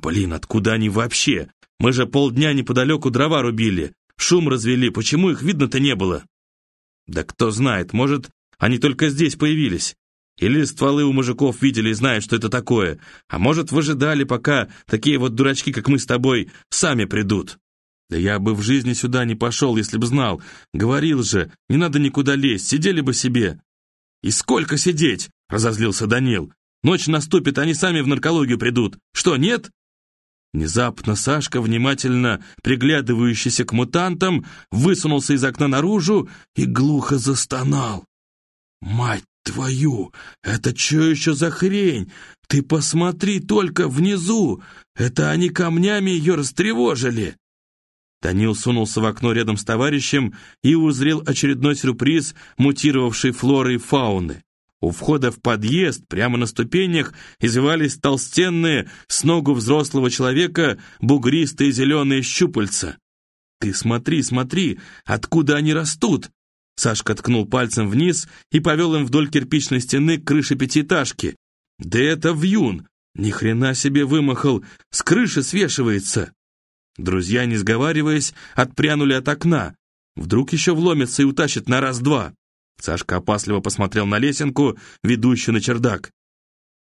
Блин, откуда они вообще? Мы же полдня неподалеку дрова рубили. Шум развели, почему их видно-то не было? Да кто знает, может, они только здесь появились. Или стволы у мужиков видели и знают, что это такое. А может, выжидали, пока такие вот дурачки, как мы с тобой, сами придут. Да я бы в жизни сюда не пошел, если б знал. Говорил же, не надо никуда лезть, сидели бы себе. «И сколько сидеть?» — разозлился Данил. «Ночь наступит, они сами в наркологию придут. Что, нет?» Внезапно Сашка, внимательно приглядывающийся к мутантам, высунулся из окна наружу и глухо застонал. «Мать твою! Это что еще за хрень? Ты посмотри только внизу! Это они камнями ее растревожили!» Данил сунулся в окно рядом с товарищем и узрел очередной сюрприз мутировавшей флоры и фауны. У входа в подъезд, прямо на ступенях, извивались толстенные, с ногу взрослого человека, бугристые зеленые щупальца. «Ты смотри, смотри, откуда они растут!» Сашка ткнул пальцем вниз и повел им вдоль кирпичной стены к крыше пятиэтажки. «Да это вьюн! Ни хрена себе вымахал! С крыши свешивается!» Друзья, не сговариваясь, отпрянули от окна. Вдруг еще вломится и утащит на раз-два. Сашка опасливо посмотрел на лесенку, ведущую на чердак.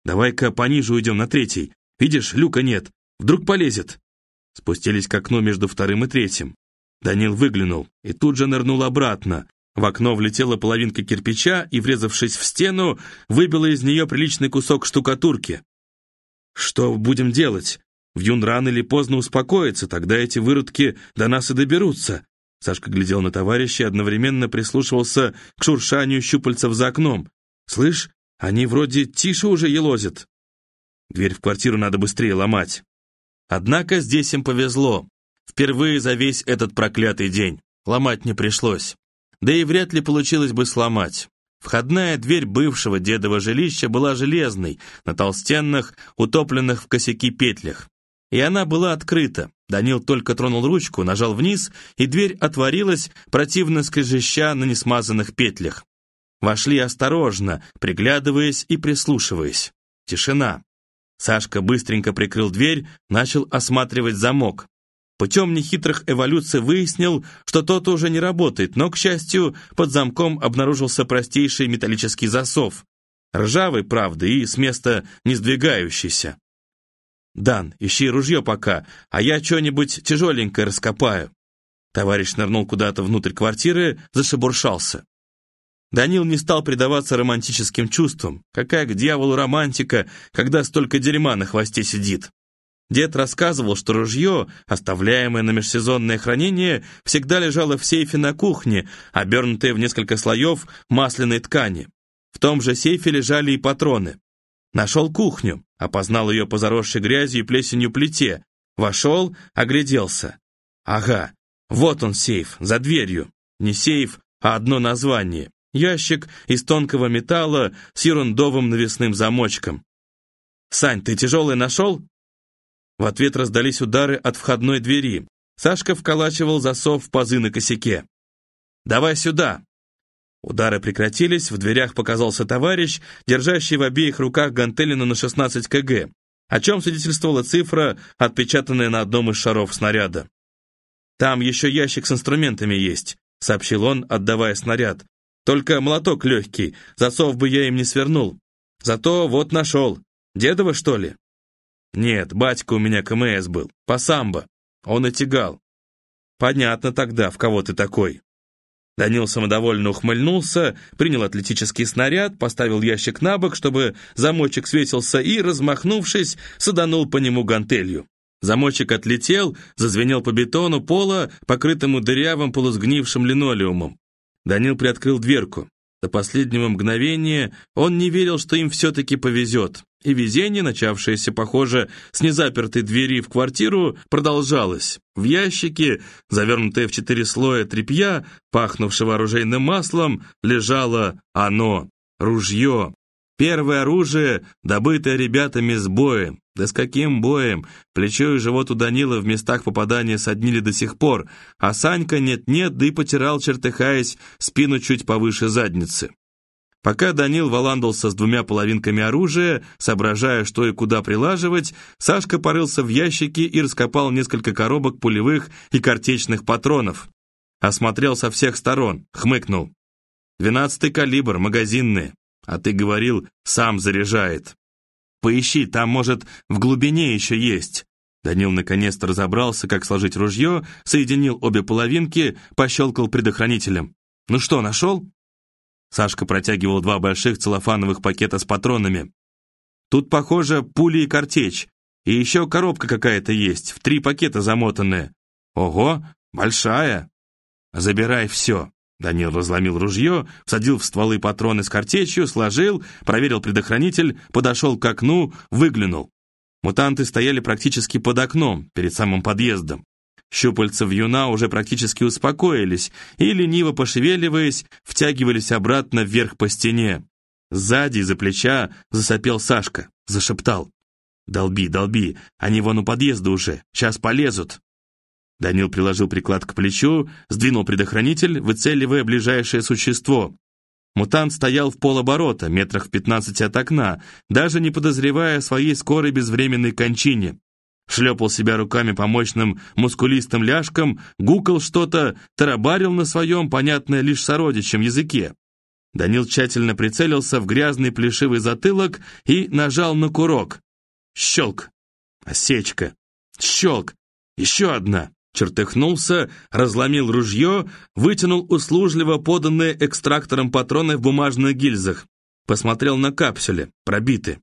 «Давай-ка пониже уйдем на третий. Видишь, люка нет. Вдруг полезет». Спустились к окну между вторым и третьим. Данил выглянул и тут же нырнул обратно. В окно влетела половинка кирпича и, врезавшись в стену, выбила из нее приличный кусок штукатурки. «Что будем делать? Вьюн рано или поздно успокоится, тогда эти выродки до нас и доберутся. Сашка глядел на товарища и одновременно прислушивался к шуршанию щупальцев за окном. «Слышь, они вроде тише уже елозят». Дверь в квартиру надо быстрее ломать. Однако здесь им повезло. Впервые за весь этот проклятый день. Ломать не пришлось. Да и вряд ли получилось бы сломать. Входная дверь бывшего дедова жилища была железной, на толстенных, утопленных в косяки петлях. И она была открыта. Данил только тронул ручку, нажал вниз, и дверь отворилась, противно скрежеща на несмазанных петлях. Вошли осторожно, приглядываясь и прислушиваясь. Тишина. Сашка быстренько прикрыл дверь, начал осматривать замок. Путем нехитрых эволюций выяснил, что тот уже не работает, но, к счастью, под замком обнаружился простейший металлический засов. Ржавый, правда, и с места не сдвигающийся. «Дан, ищи ружье пока, а я что-нибудь тяжеленькое раскопаю». Товарищ нырнул куда-то внутрь квартиры, зашебуршался. Данил не стал предаваться романтическим чувствам. Какая к дьяволу романтика, когда столько дерьма на хвосте сидит. Дед рассказывал, что ружье, оставляемое на межсезонное хранение, всегда лежало в сейфе на кухне, обернутое в несколько слоев масляной ткани. В том же сейфе лежали и патроны. Нашел кухню, опознал ее по заросшей грязью и плесенью плите. Вошел, огляделся. Ага, вот он сейф, за дверью. Не сейф, а одно название. Ящик из тонкого металла с ерундовым навесным замочком. «Сань, ты тяжелый нашел?» В ответ раздались удары от входной двери. Сашка вколачивал засов в пазы на косяке. «Давай сюда!» Удары прекратились, в дверях показался товарищ, держащий в обеих руках гантелину на 16 кг, о чем свидетельствовала цифра, отпечатанная на одном из шаров снаряда. «Там еще ящик с инструментами есть», — сообщил он, отдавая снаряд. «Только молоток легкий, засов бы я им не свернул. Зато вот нашел. Дедова, что ли?» «Нет, батька у меня КМС был, по самбо. Он и тягал». «Понятно тогда, в кого ты такой». Данил самодовольно ухмыльнулся, принял атлетический снаряд, поставил ящик на бок, чтобы замочек светился, и, размахнувшись, саданул по нему гантелью. Замочек отлетел, зазвенел по бетону пола, покрытому дырявым полусгнившим линолеумом. Данил приоткрыл дверку. До последнего мгновения он не верил, что им все-таки повезет. И везение, начавшееся, похоже, с незапертой двери в квартиру, продолжалось. В ящике, завернутое в четыре слоя тряпья, пахнувшего оружейным маслом, лежало оно, ружье. Первое оружие, добытое ребятами с боем. Да с каким боем? Плечо и живот у Данила в местах попадания соднили до сих пор, а Санька нет-нет, да и потирал, чертыхаясь, спину чуть повыше задницы. Пока Данил валандался с двумя половинками оружия, соображая, что и куда прилаживать, Сашка порылся в ящике и раскопал несколько коробок пулевых и картечных патронов. Осмотрел со всех сторон, хмыкнул. «Двенадцатый калибр, магазинные. А ты говорил, сам заряжает. Поищи, там, может, в глубине еще есть». Данил наконец-то разобрался, как сложить ружье, соединил обе половинки, пощелкал предохранителем. «Ну что, нашел?» Сашка протягивал два больших целлофановых пакета с патронами. «Тут, похоже, пули и картечь. И еще коробка какая-то есть, в три пакета замотанная. Ого, большая!» «Забирай все!» Данил разломил ружье, всадил в стволы патроны с картечью, сложил, проверил предохранитель, подошел к окну, выглянул. Мутанты стояли практически под окном, перед самым подъездом. Щупальца вьюна уже практически успокоились и, лениво пошевеливаясь, втягивались обратно вверх по стене. Сзади, из-за плеча, засопел Сашка, зашептал. «Долби, долби, они вон у подъезда уже, сейчас полезут». Данил приложил приклад к плечу, сдвинул предохранитель, выцеливая ближайшее существо. Мутант стоял в полоборота, метрах в пятнадцати от окна, даже не подозревая о своей скорой безвременной кончине. Шлепал себя руками по мощным мускулистым ляжкам, гукал что-то, тарабарил на своем, понятное лишь сородичем, языке. Данил тщательно прицелился в грязный плешивый затылок и нажал на курок. Щелк! Осечка! Щелк! Еще одна! чертыхнулся, разломил ружье, вытянул услужливо поданные экстрактором патроны в бумажных гильзах. Посмотрел на капсуле, пробиты.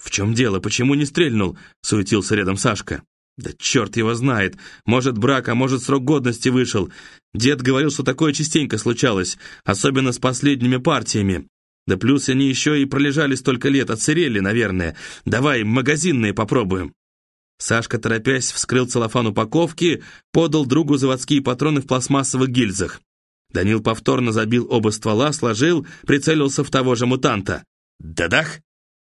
«В чем дело? Почему не стрельнул?» — суетился рядом Сашка. «Да черт его знает. Может, брак, а может, срок годности вышел. Дед говорил, что такое частенько случалось, особенно с последними партиями. Да плюс они еще и пролежали столько лет, отсырели, наверное. Давай магазинные попробуем». Сашка, торопясь, вскрыл целлофан упаковки, подал другу заводские патроны в пластмассовых гильзах. Данил повторно забил оба ствола, сложил, прицелился в того же мутанта. «Дадах!»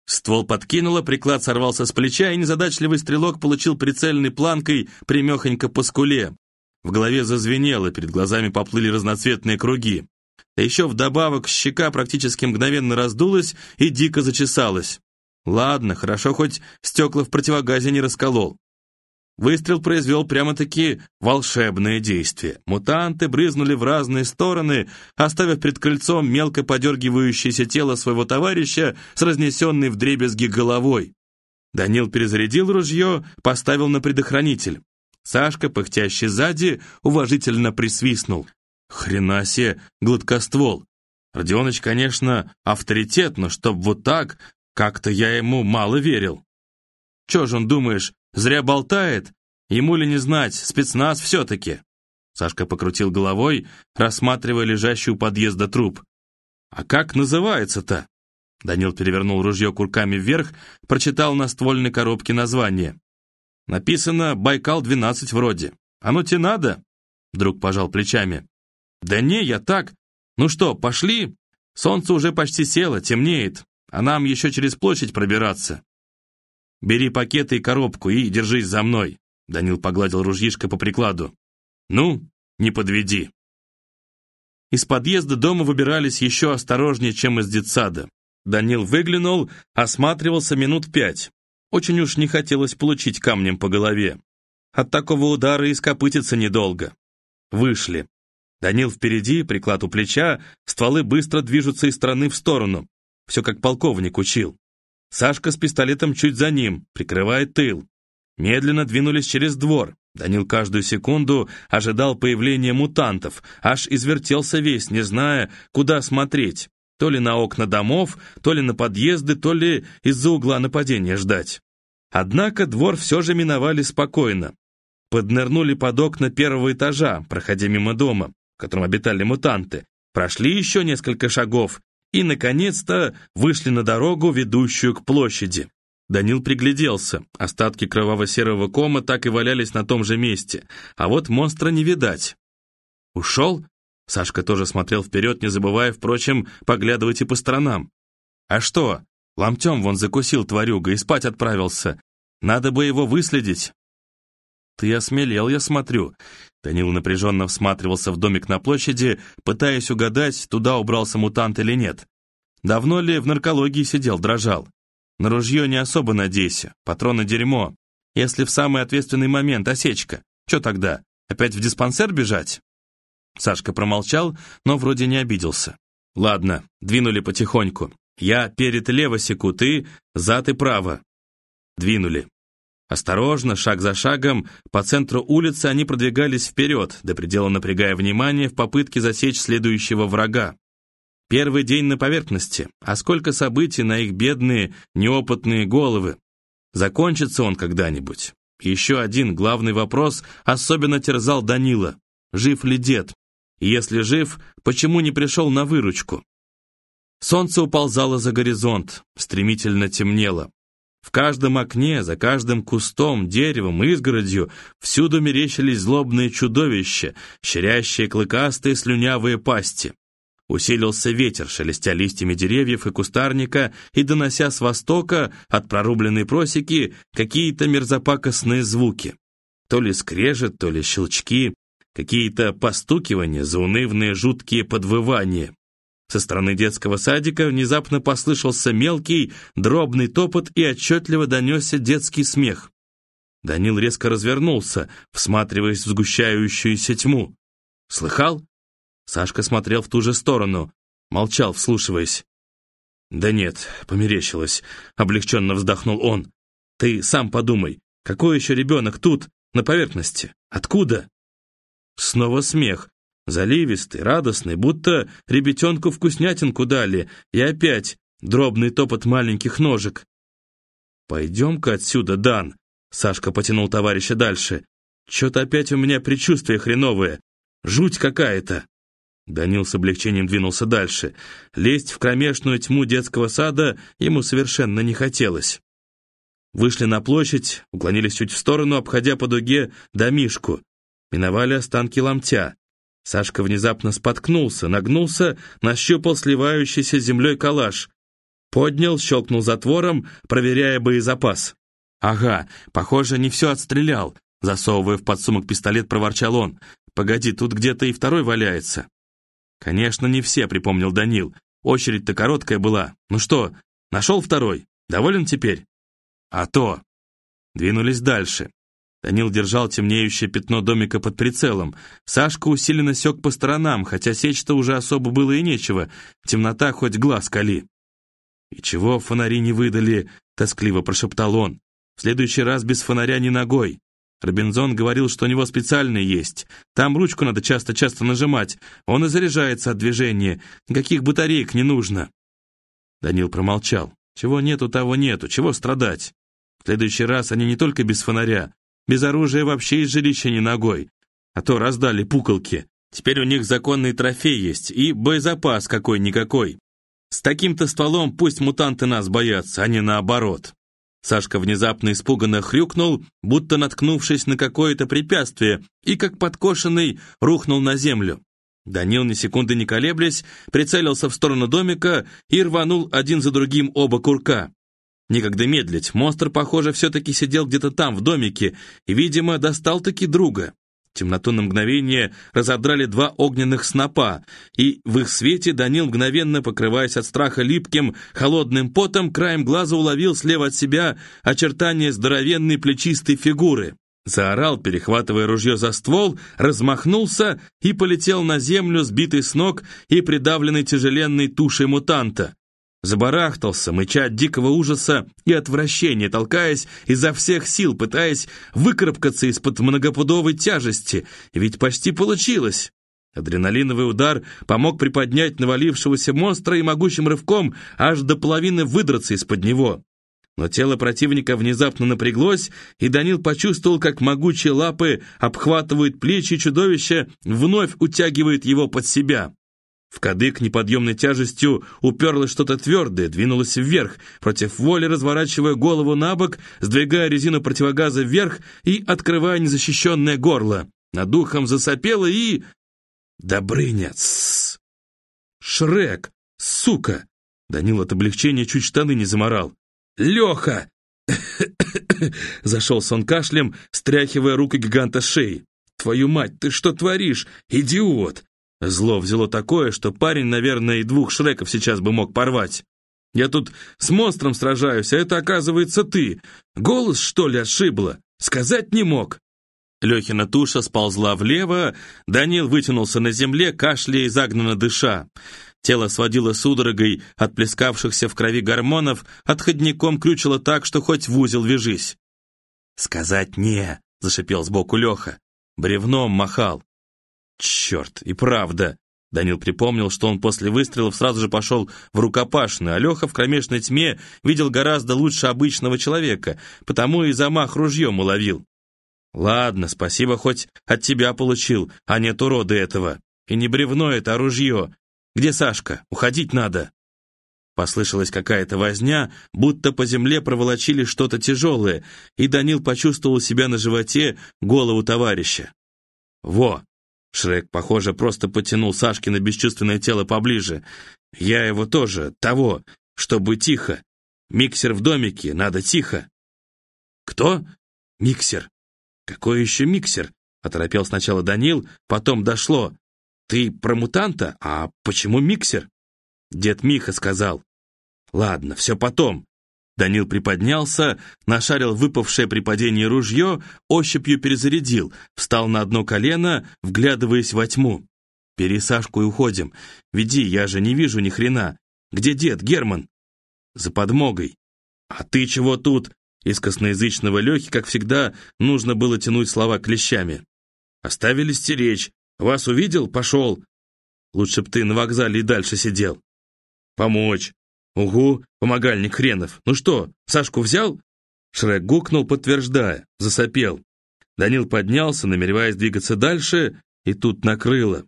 Ствол подкинуло, приклад сорвался с плеча, и незадачливый стрелок получил прицельной планкой примехонько по скуле. В голове зазвенело, перед глазами поплыли разноцветные круги. А еще вдобавок щека практически мгновенно раздулась и дико зачесалась. Ладно, хорошо, хоть стекла в противогазе не расколол. Выстрел произвел прямо-таки волшебное действие. Мутанты брызнули в разные стороны, оставив перед крыльцом мелко подергивающееся тело своего товарища с разнесенной вдребезги головой. Данил перезарядил ружье, поставил на предохранитель. Сашка, пыхтящий сзади, уважительно присвистнул. Хрена себе, гладкоствол. Родионыч, конечно, авторитет, но чтоб вот так, как-то я ему мало верил. Чё ж он, думаешь, зря болтает? Ему ли не знать, спецназ все-таки? Сашка покрутил головой, рассматривая лежащий у подъезда труп. «А как называется-то?» Данил перевернул ружье курками вверх, прочитал на ствольной коробке название. «Написано «Байкал-12» вроде. Оно тебе надо?» Друг пожал плечами. «Да не, я так. Ну что, пошли? Солнце уже почти село, темнеет а нам еще через площадь пробираться. Бери пакеты и коробку и держись за мной. Данил погладил ружьишко по прикладу. Ну, не подведи. Из подъезда дома выбирались еще осторожнее, чем из детсада. Данил выглянул, осматривался минут пять. Очень уж не хотелось получить камнем по голове. От такого удара и скопытиться недолго. Вышли. Данил впереди, приклад у плеча, стволы быстро движутся из стороны в сторону. Все как полковник учил. Сашка с пистолетом чуть за ним, прикрывает тыл. Медленно двинулись через двор. Данил каждую секунду ожидал появления мутантов, аж извертелся весь, не зная, куда смотреть. То ли на окна домов, то ли на подъезды, то ли из-за угла нападения ждать. Однако двор все же миновали спокойно. Поднырнули под окна первого этажа, проходя мимо дома, в котором обитали мутанты. Прошли еще несколько шагов и, наконец-то, вышли на дорогу, ведущую к площади. Данил пригляделся. Остатки кроваво-серого кома так и валялись на том же месте. А вот монстра не видать. «Ушел?» Сашка тоже смотрел вперед, не забывая, впрочем, поглядывать и по сторонам. «А что? Ломтем вон закусил тварюга и спать отправился. Надо бы его выследить». «Ты осмелел, я смотрю». Данил напряженно всматривался в домик на площади, пытаясь угадать, туда убрался мутант или нет. Давно ли в наркологии сидел, дрожал? На ружье не особо надейся, патроны дерьмо. Если в самый ответственный момент осечка, что тогда? Опять в диспансер бежать?» Сашка промолчал, но вроде не обиделся. «Ладно, двинули потихоньку. Я перед лево секу, ты зад и право». Двинули. Осторожно, шаг за шагом, по центру улицы они продвигались вперед, до предела напрягая внимание в попытке засечь следующего врага. Первый день на поверхности, а сколько событий на их бедные, неопытные головы. Закончится он когда-нибудь. Еще один главный вопрос особенно терзал Данила. Жив ли дед? Если жив, почему не пришел на выручку? Солнце уползало за горизонт, стремительно темнело. В каждом окне, за каждым кустом, деревом, изгородью всюду мерещились злобные чудовища, щерящие клыкастые слюнявые пасти. Усилился ветер, шелестя листьями деревьев и кустарника и донося с востока от прорубленной просеки какие-то мерзопакостные звуки. То ли скрежет, то ли щелчки, какие-то постукивания, заунывные жуткие подвывания. Со стороны детского садика внезапно послышался мелкий, дробный топот и отчетливо донесся детский смех. Данил резко развернулся, всматриваясь в сгущающуюся тьму. «Слыхал?» Сашка смотрел в ту же сторону, молчал, вслушиваясь. «Да нет, померещилось», — облегченно вздохнул он. «Ты сам подумай, какой еще ребенок тут, на поверхности? Откуда?» Снова смех, Заливистый, радостный, будто ребятенку вкуснятинку дали, и опять дробный топот маленьких ножек. «Пойдем-ка отсюда, Дан!» Сашка потянул товарища дальше. «Че-то опять у меня предчувствие хреновое. Жуть какая-то!» Данил с облегчением двинулся дальше. Лезть в кромешную тьму детского сада ему совершенно не хотелось. Вышли на площадь, уклонились чуть в сторону, обходя по дуге домишку. Миновали останки ломтя. Сашка внезапно споткнулся, нагнулся, нащупал сливающийся землей калаш. Поднял, щелкнул затвором, проверяя боезапас. «Ага, похоже, не все отстрелял», засовывая в подсумок пистолет, проворчал он. «Погоди, тут где-то и второй валяется». «Конечно, не все», — припомнил Данил. «Очередь-то короткая была. Ну что, нашел второй? Доволен теперь?» «А то!» Двинулись дальше. Данил держал темнеющее пятно домика под прицелом. Сашка усиленно сёк по сторонам, хотя сечь-то уже особо было и нечего. Темнота хоть глаз кали. «И чего фонари не выдали?» — тоскливо прошептал он. «В следующий раз без фонаря ни ногой. Робинзон говорил, что у него специальный есть. Там ручку надо часто-часто нажимать. Он и заряжается от движения. Никаких батареек не нужно». Данил промолчал. «Чего нету, того нету. Чего страдать? В следующий раз они не только без фонаря, без оружия вообще из жилища не ногой. А то раздали пуколки. Теперь у них законный трофей есть и боезапас какой-никакой. С таким-то стволом пусть мутанты нас боятся, а не наоборот. Сашка внезапно испуганно хрюкнул, будто наткнувшись на какое-то препятствие, и, как подкошенный, рухнул на землю. Данил, ни секунды не колеблясь, прицелился в сторону домика и рванул один за другим оба курка. Некогда медлить, монстр, похоже, все-таки сидел где-то там, в домике, и, видимо, достал-таки друга. Темноту на мгновение разодрали два огненных снопа, и в их свете Данил, мгновенно покрываясь от страха липким, холодным потом, краем глаза уловил слева от себя очертания здоровенной плечистой фигуры. Заорал, перехватывая ружье за ствол, размахнулся и полетел на землю, сбитый с ног и придавленный тяжеленной тушей мутанта. Забарахтался, мыча от дикого ужаса и отвращения, толкаясь изо всех сил, пытаясь выкарабкаться из-под многопудовой тяжести. Ведь почти получилось. Адреналиновый удар помог приподнять навалившегося монстра и могучим рывком аж до половины выдраться из-под него. Но тело противника внезапно напряглось, и Данил почувствовал, как могучие лапы обхватывают плечи чудовища, вновь утягивают его под себя. В кадык неподъемной тяжестью уперлось что-то твердое, двинулось вверх, против воли разворачивая голову на бок, сдвигая резину противогаза вверх и открывая незащищенное горло. Над духом засопело и... Добрыня! Шрек! Сука! Данил от облегчения чуть штаны не заморал. «Леха!» Зашелся он кашлем, стряхивая руки гиганта шеи. «Твою мать, ты что творишь, идиот?» Зло взяло такое, что парень, наверное, и двух Шреков сейчас бы мог порвать. Я тут с монстром сражаюсь, а это, оказывается, ты. Голос, что ли, ошибло? Сказать не мог. Лехина туша сползла влево, Данил вытянулся на земле, кашляя и загнанно дыша. Тело сводило судорогой от плескавшихся в крови гормонов, отходником крючило так, что хоть в узел вяжись. «Сказать не!» — зашипел сбоку Леха. Бревном махал. «Черт, и правда!» Данил припомнил, что он после выстрелов сразу же пошел в рукопашную, а Леха в кромешной тьме видел гораздо лучше обычного человека, потому и замах ружьем уловил. «Ладно, спасибо, хоть от тебя получил, а нет урода этого. И не бревно это, а ружье. Где Сашка? Уходить надо». Послышалась какая-то возня, будто по земле проволочили что-то тяжелое, и Данил почувствовал себя на животе голову товарища. «Во, Шрек, похоже, просто потянул Сашкино бесчувственное тело поближе. Я его тоже, того, чтобы тихо. Миксер в домике, надо тихо. Кто? Миксер. Какой еще миксер? Оторопел сначала Данил, потом дошло. Ты про мутанта? А почему миксер? Дед Миха сказал. Ладно, все потом. Данил приподнялся, нашарил выпавшее при падении ружье, ощупью перезарядил, встал на одно колено, вглядываясь во тьму. «Бери Сашку и уходим. Веди, я же не вижу ни хрена. Где дед, Герман?» «За подмогой». «А ты чего тут?» Из косноязычного Лехи, как всегда, нужно было тянуть слова клещами. «Оставили стеречь. Вас увидел? Пошел. Лучше б ты на вокзале и дальше сидел». «Помочь. «Угу, помогальник хренов. Ну что, Сашку взял?» Шрек гукнул, подтверждая, засопел. Данил поднялся, намереваясь двигаться дальше, и тут накрыло.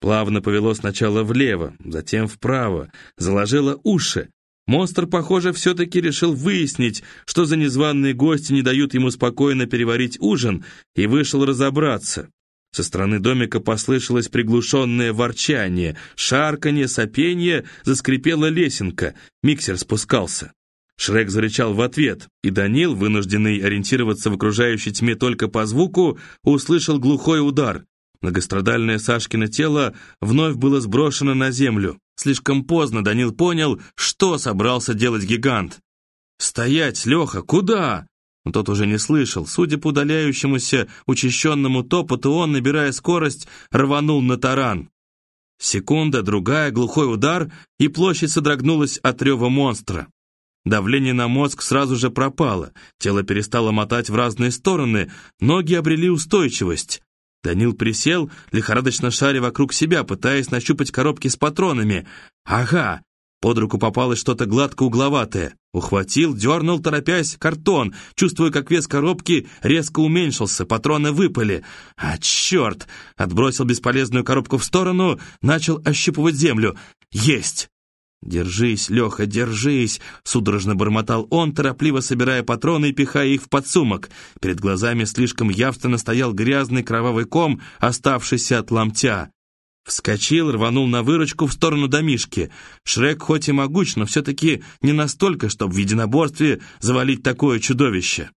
Плавно повело сначала влево, затем вправо, заложило уши. Монстр, похоже, все-таки решил выяснить, что за незваные гости не дают ему спокойно переварить ужин, и вышел разобраться. Со стороны домика послышалось приглушенное ворчание, шарканье, сопенье, заскрипела лесенка, миксер спускался. Шрек зарычал в ответ, и Данил, вынужденный ориентироваться в окружающей тьме только по звуку, услышал глухой удар. Многострадальное Сашкино тело вновь было сброшено на землю. Слишком поздно Данил понял, что собрался делать гигант. «Стоять, Леха, куда?» Но тот уже не слышал. Судя по удаляющемуся учащенному топоту, он, набирая скорость, рванул на таран. Секунда, другая, глухой удар, и площадь содрогнулась от рева монстра. Давление на мозг сразу же пропало, тело перестало мотать в разные стороны, ноги обрели устойчивость. Данил присел, лихорадочно шаря вокруг себя, пытаясь нащупать коробки с патронами. «Ага, под руку попалось что-то гладко-угловатое. Ухватил, дернул, торопясь, картон, чувствуя, как вес коробки резко уменьшился, патроны выпали. А, черт! Отбросил бесполезную коробку в сторону, начал ощупывать землю. Есть! «Держись, Леха, держись!» — судорожно бормотал он, торопливо собирая патроны и пихая их в подсумок. Перед глазами слишком явственно стоял грязный кровавый ком, оставшийся от ломтя. Вскочил, рванул на выручку в сторону домишки. Шрек хоть и могуч, но все-таки не настолько, чтобы в единоборстве завалить такое чудовище.